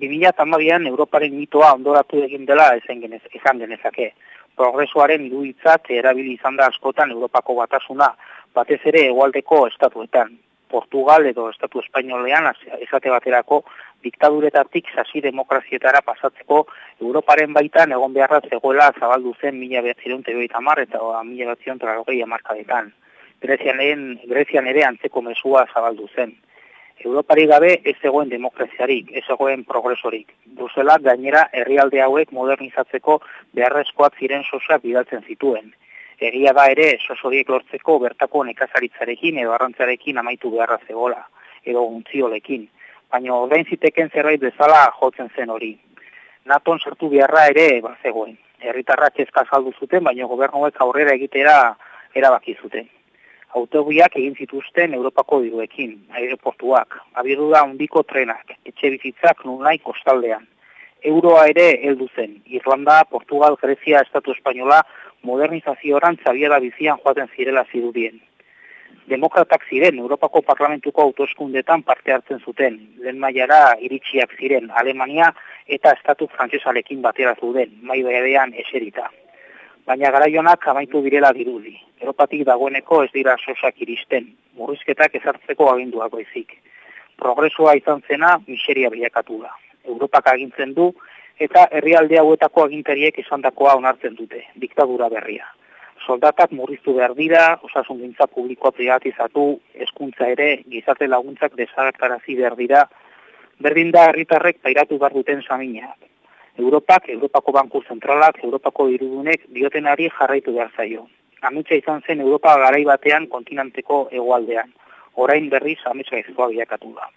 2008an Europaren mitoa ondoratu egin dela ezen genez, ezan genezake. Progresoaren iruditzat erabili izan da askotan Europako batasuna, batez ere egualdeko estatuetan. Portugal edo estatu espainolean esate baterako diktaduretatik sasi demokrazietara pasatzeko Europaren baitan egon beharra zegoela zabaldu zen mila behatzireun eta mar eta mila behatzireun trarogei amarkadetan. Grezian, Grezian ere antzeko mesua zabaldu zen. Europari gabe ez zegoen demokraziarik, ez zegoen progresorik. Brusela gainera herrialde hauek modernizatzeko beharrezkoak ziren sosak bidaltzen zituen. Egia da ere sosoriek lortzeko bertako nekazaritzarekin edo arrantzarekin amaitu beharra zegola, edo untziolekin. Baina ordain ziteken zerbait bezala jotzen zen hori. Naton sartu beharra ere bazegoen. Herritarrak ezka saldu zuten, baina gobernuek aurrera egitera erabaki zuten autobiak egin zituzten Europako diruekin, aeroportuak, abiruda handiko trenak, etxe bizitzak nunai kostaldean. Euroa ere heldu zen, Irlanda, Portugal, Grezia, Estatu Espainola, modernizazioran zabiera bizian joaten zirela zirudien. Demokratak ziren, Europako Parlamentuko autoskundetan parte hartzen zuten, lehen maiara iritsiak ziren, Alemania eta Estatu Frantsesarekin batera zuden, mai eserita baina garaionak amaitu direla dirudi. Europatik dagoeneko ez dira sosak iristen, murrizketak ezartzeko aginduako ezik. Progresua izan zena miseria bilakatu da. Europak agintzen du eta herrialde hauetako agintariek izandakoa onartzen dute, diktadura berria. Soldatak murriztu behar dira, osasun gintza publikoa privatizatu, eskuntza ere, gizarte laguntzak desagertarazi behar dira, berdin da herritarrek pairatu behar duten samina, Europak, Europako Banku Zentralak, Europako irudunek diotenari jarraitu behar zaio. Amitza izan zen Europa garai batean kontinanteko egualdean. Orain berriz amitza izkoa biakatu da.